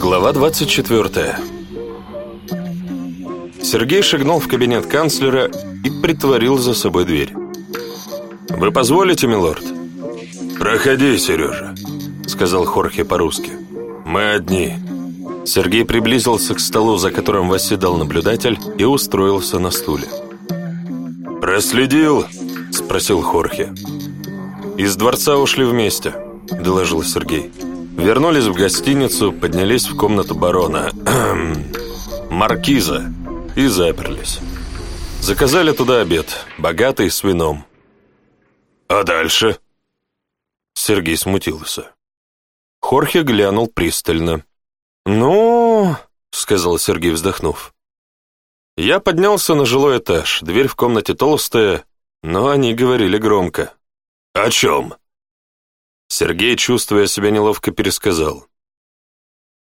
Глава 24. Сергей шагнул в кабинет канцлера и притворил за собой дверь. «Вы позволите, милорд?» «Проходи, Сережа», — сказал Хорхе по-русски. «Мы одни». Сергей приблизился к столу, за которым восседал наблюдатель, и устроился на стуле. «Проследил?» — спросил Хорхе. «Из дворца ушли вместе», — доложил Сергей. «Сергей». Вернулись в гостиницу, поднялись в комнату барона. Маркиза. И заперлись. Заказали туда обед, богатый с вином. «А дальше?» Сергей смутился. Хорхе глянул пристально. «Ну...» — сказал Сергей, вздохнув. Я поднялся на жилой этаж, дверь в комнате толстая, но они говорили громко. «О чем?» Сергей, чувствуя себя неловко, пересказал.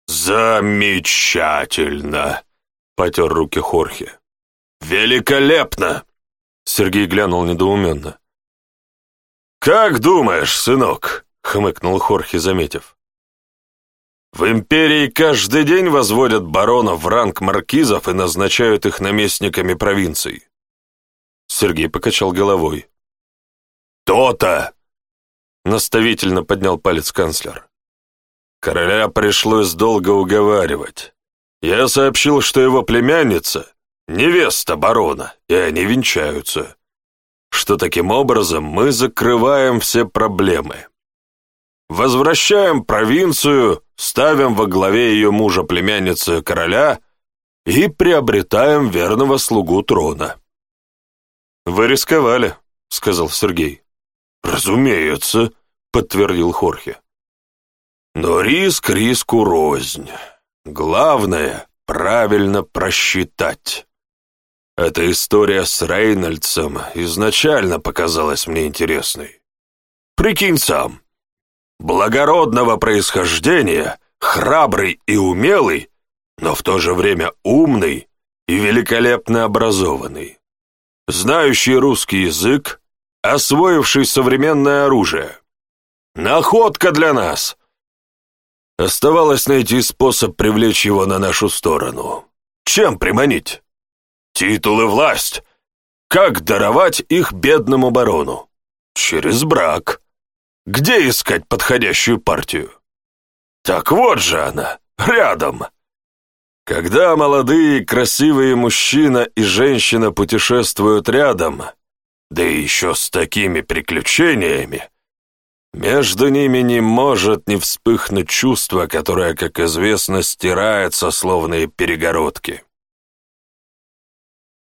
«Замечательно!» — потер руки Хорхе. «Великолепно!» — Сергей глянул недоуменно. «Как думаешь, сынок?» — хмыкнул Хорхе, заметив. «В империи каждый день возводят баронов в ранг маркизов и назначают их наместниками провинций». Сергей покачал головой. «То-то! наставительно поднял палец канцлер. Короля пришлось долго уговаривать. Я сообщил, что его племянница — невеста барона, и они венчаются. Что таким образом мы закрываем все проблемы. Возвращаем провинцию, ставим во главе ее мужа племянницу короля и приобретаем верного слугу трона. «Вы рисковали», — сказал Сергей. «Разумеется», — подтвердил Хорхе. «Но риск риску рознь. Главное — правильно просчитать. Эта история с Рейнольдсом изначально показалась мне интересной. Прикинь сам, благородного происхождения, храбрый и умелый, но в то же время умный и великолепно образованный, знающий русский язык, освоивший современное оружие. Находка для нас! Оставалось найти способ привлечь его на нашу сторону. Чем приманить? Титул и власть. Как даровать их бедному барону? Через брак. Где искать подходящую партию? Так вот же она, рядом. Когда молодые красивые мужчина и женщина путешествуют рядом, да еще с такими приключениями, между ними не может не вспыхнуть чувство, которое, как известно, стирается, словно перегородки.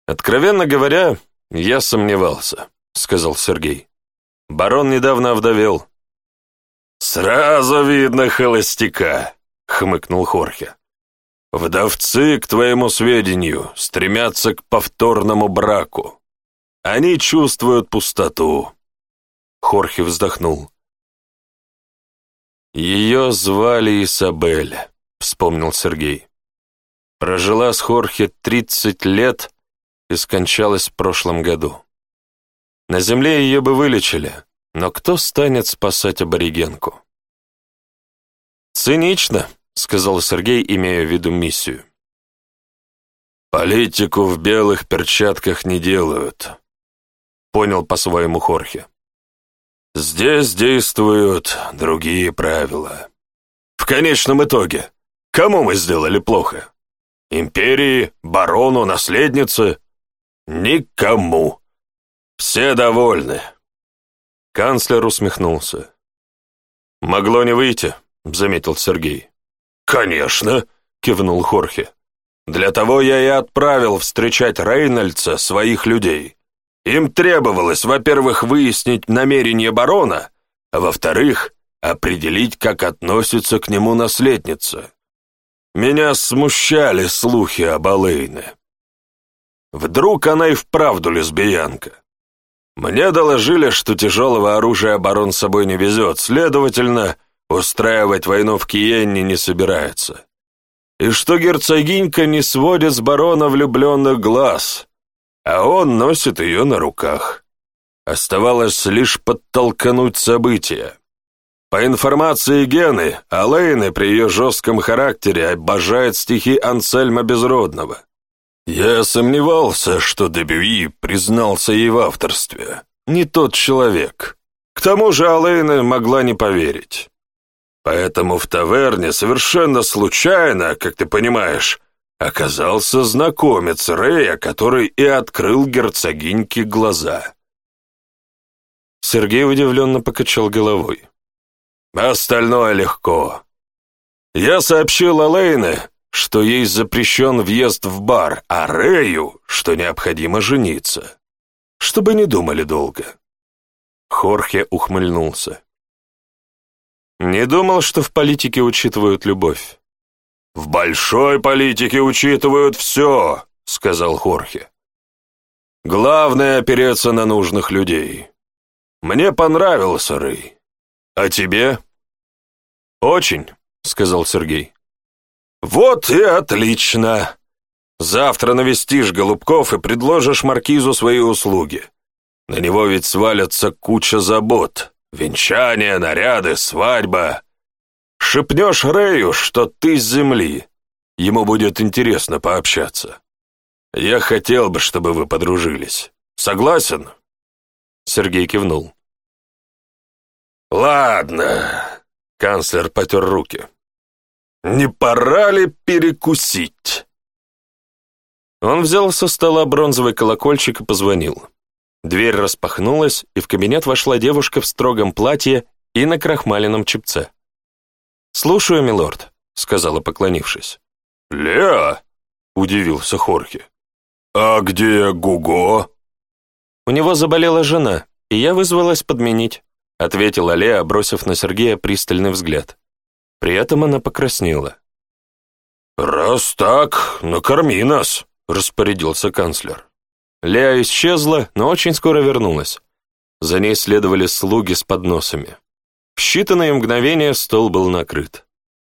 «Откровенно говоря, я сомневался», — сказал Сергей. «Барон недавно овдовел». «Сразу видно холостяка», — хмыкнул Хорхе. «Вдовцы, к твоему сведению, стремятся к повторному браку. Они чувствуют пустоту. Хорхе вздохнул. Ее звали Исабель, вспомнил Сергей. Прожила с Хорхе 30 лет и скончалась в прошлом году. На земле ее бы вылечили, но кто станет спасать аборигенку? «Цинично», — сказал Сергей, имея в виду миссию. «Политику в белых перчатках не делают», понял по-своему Хорхе. «Здесь действуют другие правила. В конечном итоге, кому мы сделали плохо? Империи, барону, наследнице? Никому. Все довольны». Канцлер усмехнулся. «Могло не выйти», — заметил Сергей. «Конечно», — кивнул Хорхе. «Для того я и отправил встречать Рейнольдса своих людей. Им требовалось, во-первых, выяснить намерение барона, а во-вторых, определить, как относится к нему наследница. Меня смущали слухи об Алэйне. Вдруг она и вправду лесбиянка. Мне доложили, что тяжелого оружия барон с собой не везет, следовательно, устраивать войну в Киенне не собирается. И что герцогинька не сводит с барона влюбленных глаз, а он носит ее на руках. Оставалось лишь подтолкнуть события. По информации Гены, Алэйна при ее жестком характере обожает стихи Ансельма Безродного. Я сомневался, что Дебюи признался ей в авторстве. Не тот человек. К тому же Алэйна могла не поверить. Поэтому в таверне совершенно случайно, как ты понимаешь, оказался знакомец Рея, который и открыл герцогиньке глаза. Сергей удивленно покачал головой. «Остальное легко. Я сообщил Алэйне, что ей запрещен въезд в бар, а Рэю, что необходимо жениться. Чтобы не думали долго». Хорхе ухмыльнулся. «Не думал, что в политике учитывают любовь. «В большой политике учитывают все», — сказал Хорхе. «Главное — опереться на нужных людей. Мне понравился Рэй. А тебе?» «Очень», — сказал Сергей. «Вот и отлично! Завтра навестишь Голубков и предложишь маркизу свои услуги. На него ведь свалятся куча забот. Венчание, наряды, свадьба. Шепнешь Рэю, что ты с земли. Ему будет интересно пообщаться. Я хотел бы, чтобы вы подружились. Согласен?» Сергей кивнул. «Ладно», — канцлер потер руки. «Не пора ли перекусить?» Он взял со стола бронзовый колокольчик и позвонил. Дверь распахнулась, и в кабинет вошла девушка в строгом платье и на крахмаленном чепце. «Слушаю, милорд», — сказала, поклонившись. «Леа!» — удивился Хорхе. «А где Гуго?» «У него заболела жена, и я вызвалась подменить», — ответила Леа, бросив на Сергея пристальный взгляд. При этом она покраснела. «Раз так, накорми нас», — распорядился канцлер. Леа исчезла, но очень скоро вернулась. За ней следовали слуги с подносами. В считанные мгновения стол был накрыт.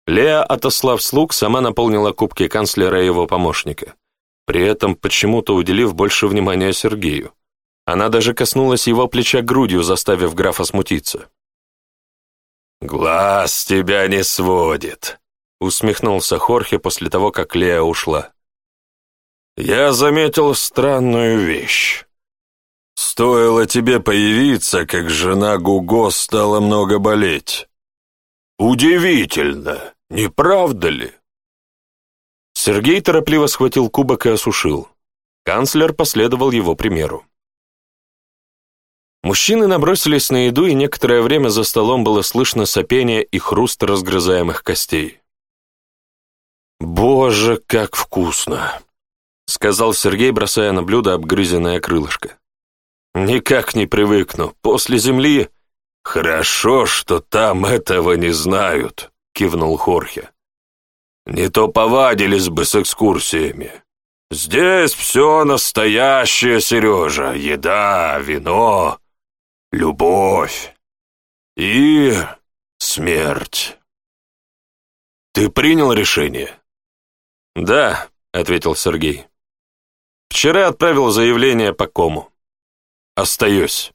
Лея, отослав слуг, сама наполнила кубки канцлера и его помощника, при этом почему-то уделив больше внимания Сергею. Она даже коснулась его плеча грудью, заставив графа смутиться. «Глаз тебя не сводит», — усмехнулся Хорхе после того, как Лея ушла. «Я заметил странную вещь. Стоило тебе появиться, как жена Гуго стала много болеть. Удивительно, не правда ли? Сергей торопливо схватил кубок и осушил. Канцлер последовал его примеру. Мужчины набросились на еду, и некоторое время за столом было слышно сопение и хруст разгрызаемых костей. «Боже, как вкусно!» — сказал Сергей, бросая на блюдо обгрызенное крылышко. Никак не привыкну. После земли... Хорошо, что там этого не знают, кивнул Хорхе. Не то повадились бы с экскурсиями. Здесь все настоящее, Сережа. Еда, вино, любовь и смерть. Ты принял решение? Да, ответил Сергей. Вчера отправил заявление по кому остаюсь».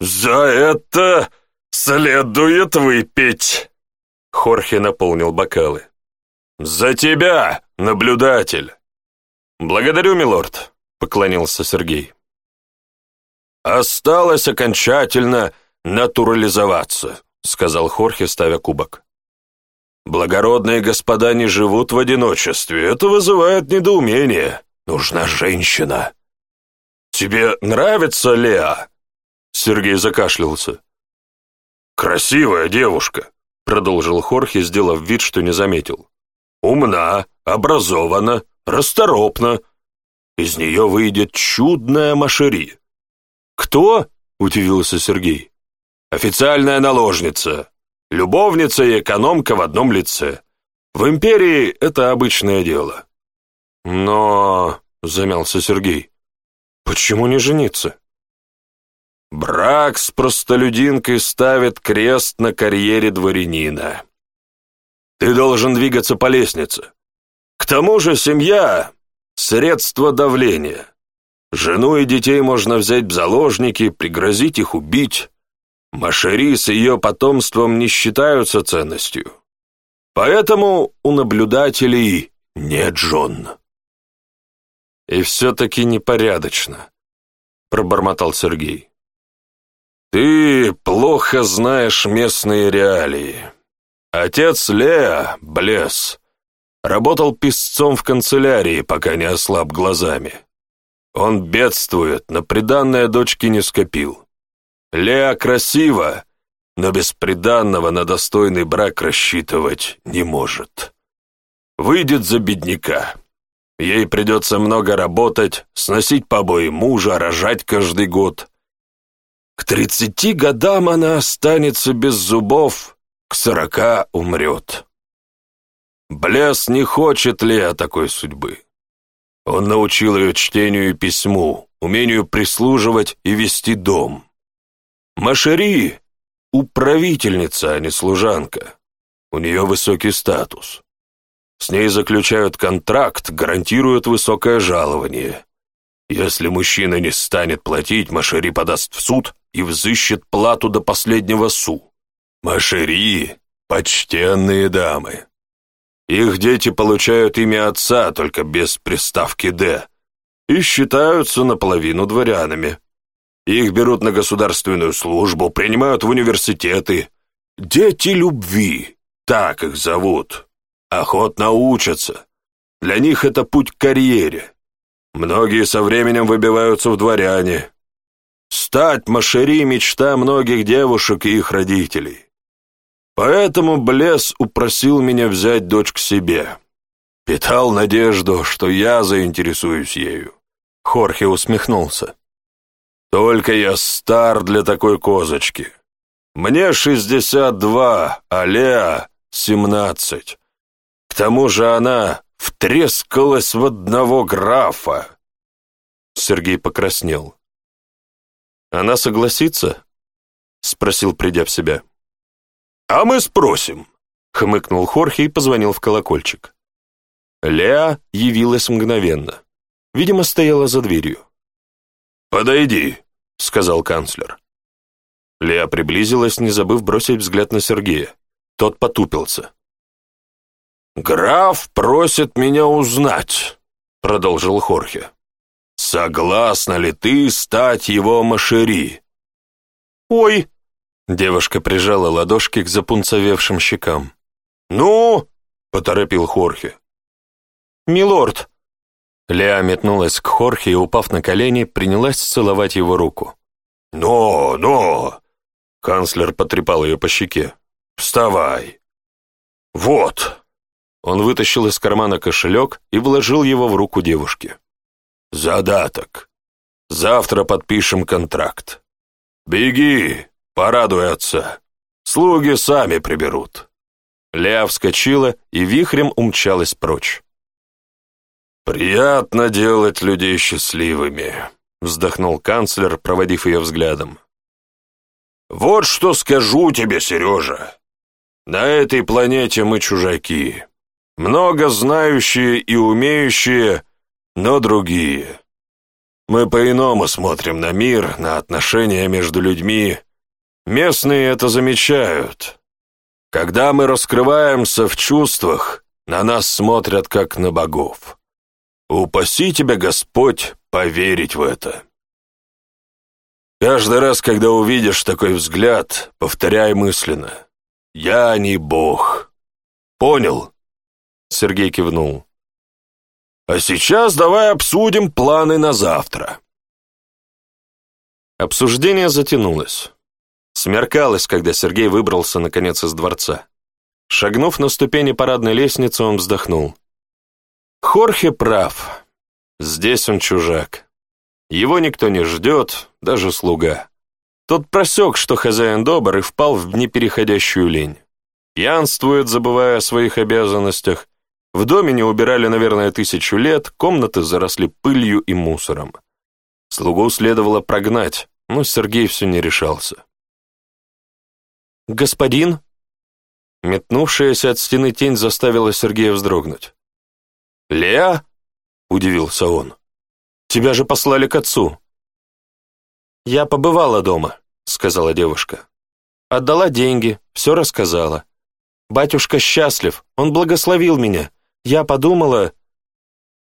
«За это следует выпить!» Хорхе наполнил бокалы. «За тебя, наблюдатель!» «Благодарю, милорд», — поклонился Сергей. «Осталось окончательно натурализоваться», — сказал Хорхе, ставя кубок. «Благородные господа не живут в одиночестве. Это вызывает недоумение. Нужна женщина». «Тебе нравится Леа?» Сергей закашлялся. «Красивая девушка», — продолжил Хорхе, сделав вид, что не заметил. «Умна, образована, расторопна. Из нее выйдет чудная Машери». «Кто?» — удивился Сергей. «Официальная наложница. Любовница и экономка в одном лице. В империи это обычное дело». «Но...» — замялся Сергей. Почему не жениться? Брак с простолюдинкой ставит крест на карьере дворянина. Ты должен двигаться по лестнице. К тому же семья — средство давления. Жену и детей можно взять в заложники, пригрозить их убить. Машери с ее потомством не считаются ценностью. Поэтому у наблюдателей нет жен. «И все-таки непорядочно», — пробормотал Сергей. «Ты плохо знаешь местные реалии. Отец Леа, Блес, работал песцом в канцелярии, пока не ослаб глазами. Он бедствует, но приданное дочке не скопил. Леа красива, но без приданного на достойный брак рассчитывать не может. Выйдет за бедняка». Ей придется много работать, сносить побои мужа, рожать каждый год. К тридцати годам она останется без зубов, к сорока умрет. Блес не хочет ли Лео такой судьбы. Он научил ее чтению и письму, умению прислуживать и вести дом. Машери — управительница, а не служанка. У нее высокий статус. С ней заключают контракт, гарантируют высокое жалование. Если мужчина не станет платить, Машери подаст в суд и взыщет плату до последнего су. Машери – почтенные дамы. Их дети получают имя отца, только без приставки «Д», и считаются наполовину дворянами. Их берут на государственную службу, принимают в университеты. Дети любви, так их зовут охотно учатся. Для них это путь к карьере. Многие со временем выбиваются в дворяне. Стать машери – мечта многих девушек и их родителей. Поэтому Блес упросил меня взять дочь к себе. Питал надежду, что я заинтересуюсь ею. Хорхе усмехнулся. Только я стар для такой козочки. Мне 62, а Леа — 17. К тому же она втрескалась в одного графа. Сергей покраснел. «Она согласится?» — спросил, придя в себя. «А мы спросим», — хмыкнул Хорхе и позвонил в колокольчик. Леа явилась мгновенно. Видимо, стояла за дверью. «Подойди», — сказал канцлер. Леа приблизилась, не забыв бросить взгляд на Сергея. Тот потупился. «Граф просит меня узнать», — продолжил Хорхе. «Согласна ли ты стать его машери?» «Ой!» — девушка прижала ладошки к запунцовевшим щекам. «Ну!» — поторопил Хорхе. «Милорд!» Леа метнулась к Хорхе и, упав на колени, принялась целовать его руку. «Но, но!» — канцлер потрепал ее по щеке. «Вставай!» «Вот!» Он вытащил из кармана кошелек и вложил его в руку девушки. «Задаток. Завтра подпишем контракт. Беги, порадуй отца. Слуги сами приберут». Леа вскочила и вихрем умчалась прочь. «Приятно делать людей счастливыми», — вздохнул канцлер, проводив ее взглядом. «Вот что скажу тебе, Сережа. На этой планете мы чужаки. Много знающие и умеющие, но другие. Мы по-иному смотрим на мир, на отношения между людьми. Местные это замечают. Когда мы раскрываемся в чувствах, на нас смотрят как на богов. Упаси тебя, Господь, поверить в это. Каждый раз, когда увидишь такой взгляд, повторяй мысленно. «Я не Бог». Понял? Сергей кивнул. «А сейчас давай обсудим планы на завтра». Обсуждение затянулось. Смеркалось, когда Сергей выбрался, наконец, из дворца. Шагнув на ступени парадной лестницы, он вздохнул. Хорхе прав. Здесь он чужак. Его никто не ждет, даже слуга. Тот просек, что хозяин добр, и впал в непереходящую лень. Пьянствует, забывая о своих обязанностях, в доме не убирали, наверное, тысячу лет, комнаты заросли пылью и мусором. Слугу следовало прогнать, но Сергей все не решался. «Господин?» Метнувшаяся от стены тень заставила Сергея вздрогнуть. «Леа?» — удивился он. «Тебя же послали к отцу». «Я побывала дома», — сказала девушка. «Отдала деньги, все рассказала. Батюшка счастлив, он благословил меня. Я подумала,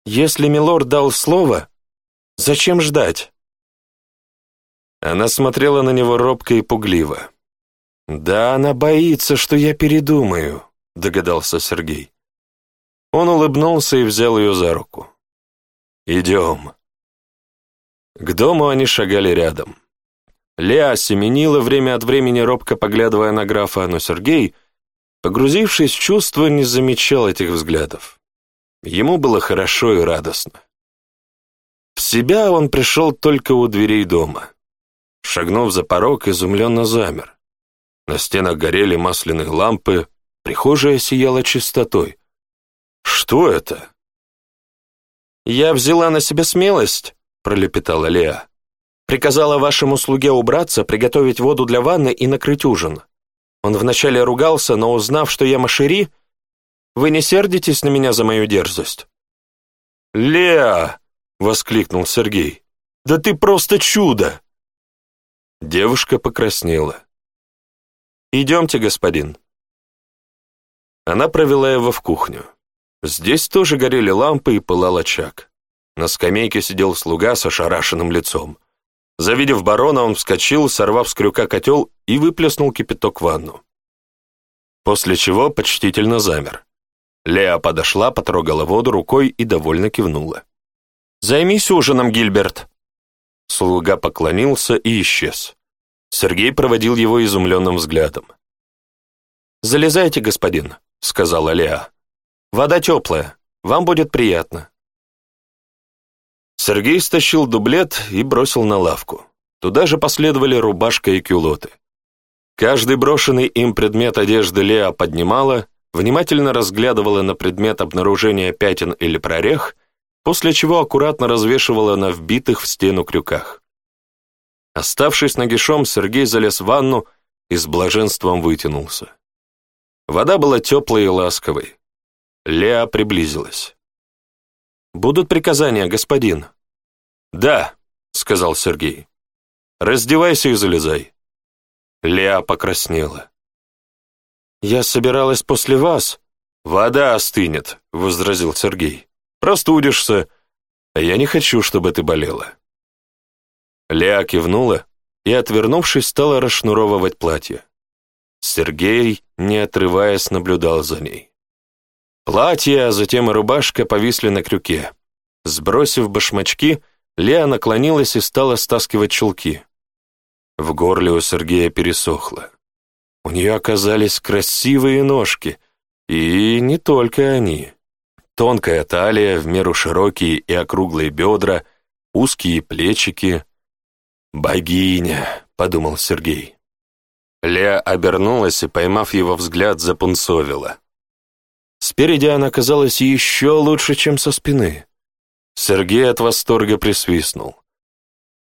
если милорд дал слово, зачем ждать? Она смотрела на него робко и пугливо. «Да, она боится, что я передумаю», — догадался Сергей. Он улыбнулся и взял ее за руку. «Идем». К дому они шагали рядом. Леа семенила время от времени, робко поглядывая на графа, но Сергей, Погрузившись в чувство, не замечал этих взглядов. Ему было хорошо и радостно. В себя он пришел только у дверей дома. Шагнув за порог, изумленно замер. На стенах горели масляные лампы, прихожая сияла чистотой. «Что это?» «Я взяла на себя смелость», — пролепетала Леа. «Приказала вашему слуге убраться, приготовить воду для ванны и накрыть ужин. Он вначале ругался, но узнав, что я Машири, вы не сердитесь на меня за мою дерзость?» «Леа!» — воскликнул Сергей. «Да ты просто чудо!» Девушка покраснела. «Идемте, господин». Она провела его в кухню. Здесь тоже горели лампы и пылал очаг. На скамейке сидел слуга с ошарашенным лицом. Завидев барона, он вскочил, сорвав с крюка котел и выплеснул кипяток в ванну. После чего почтительно замер. Леа подошла, потрогала воду рукой и довольно кивнула. «Займись ужином, Гильберт!» Слуга поклонился и исчез. Сергей проводил его изумленным взглядом. «Залезайте, господин», — сказала Леа. «Вода теплая, вам будет приятно». Сергей стащил дублет и бросил на лавку. Туда же последовали рубашка и кюлоты. Каждый брошенный им предмет одежды Леа поднимала, внимательно разглядывала на предмет обнаружения пятен или прорех, после чего аккуратно развешивала на вбитых в стену крюках. Оставшись нагишом, Сергей залез в ванну и с блаженством вытянулся. Вода была теплой и ласковой. Леа приблизилась. Будут приказания, господин?» «Да», — сказал Сергей. «Раздевайся и залезай». Леа покраснела. «Я собиралась после вас». «Вода остынет», — возразил Сергей. «Простудишься. а Я не хочу, чтобы ты болела». Леа кивнула и, отвернувшись, стала расшнуровывать платье. Сергей, не отрываясь, наблюдал за ней. Платье, а затем и рубашка повисли на крюке. Сбросив башмачки, Леа наклонилась и стала стаскивать чулки. В горле у Сергея пересохло. У нее оказались красивые ножки, и не только они. Тонкая талия, в меру широкие и округлые бедра, узкие плечики. «Богиня», — подумал Сергей. Леа обернулась и, поймав его взгляд, запунцовила. Спереди она казалась еще лучше, чем со спины. Сергей от восторга присвистнул.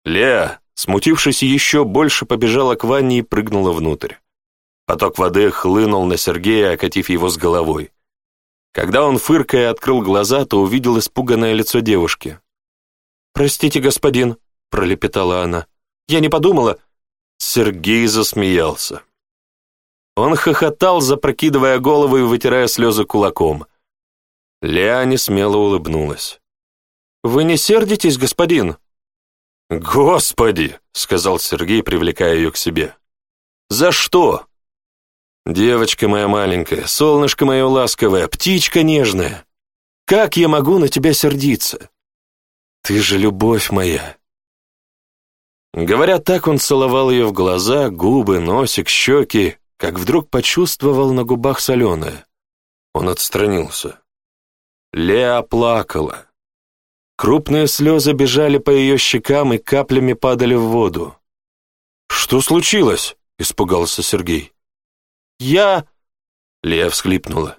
Леа, смутившись еще больше, побежала к ванне и прыгнула внутрь. Поток воды хлынул на Сергея, окатив его с головой. Когда он, фыркая, открыл глаза, то увидел испуганное лицо девушки. «Простите, господин», — пролепетала она. «Я не подумала». Сергей засмеялся. Он хохотал, запрокидывая голову и вытирая слезы кулаком. Леа не смело улыбнулась. «Вы не сердитесь, господин?» «Господи!» — сказал Сергей, привлекая ее к себе. «За что?» «Девочка моя маленькая, солнышко мое ласковое, птичка нежная, как я могу на тебя сердиться? Ты же любовь моя!» Говоря так, он целовал ее в глаза, губы, носик, щеки, как вдруг почувствовал на губах соленое. Он отстранился. Леа плакала. Крупные слезы бежали по ее щекам и каплями падали в воду. «Что случилось?» — испугался Сергей. «Я...» — Лея всхлипнула.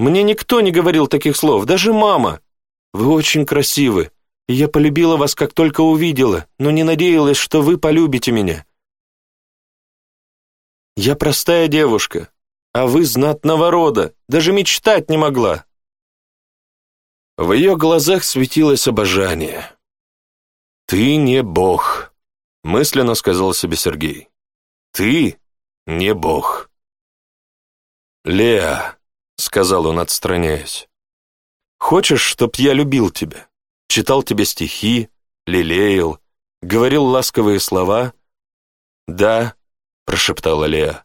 «Мне никто не говорил таких слов, даже мама. Вы очень красивы, и я полюбила вас, как только увидела, но не надеялась, что вы полюбите меня. Я простая девушка, а вы знатного рода, даже мечтать не могла. В ее глазах светилось обожание. «Ты не бог», — мысленно сказал себе Сергей. «Ты не бог». «Леа», — сказал он, отстраняясь, — «хочешь, чтоб я любил тебя? Читал тебе стихи, лелеял, говорил ласковые слова? Да, прошептала Леа.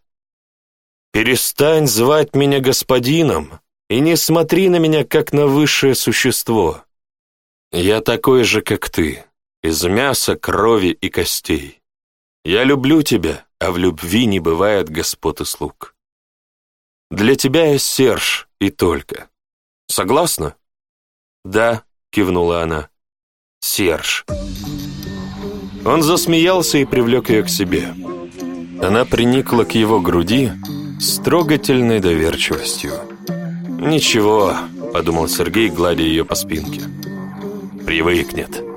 «Перестань звать меня господином и не смотри на меня, как на высшее существо. Я такой же, как ты, из мяса, крови и костей. Я люблю тебя, а в любви не бывает господ и слуг. Для тебя я Серж и только. Согласна?» «Да», — кивнула она. «Серж». Он засмеялся и привлек ее к себе. «Серж». Она приникла к его груди с трогательной доверчивостью. «Ничего», — подумал Сергей, гладя ее по спинке. «Привыкнет».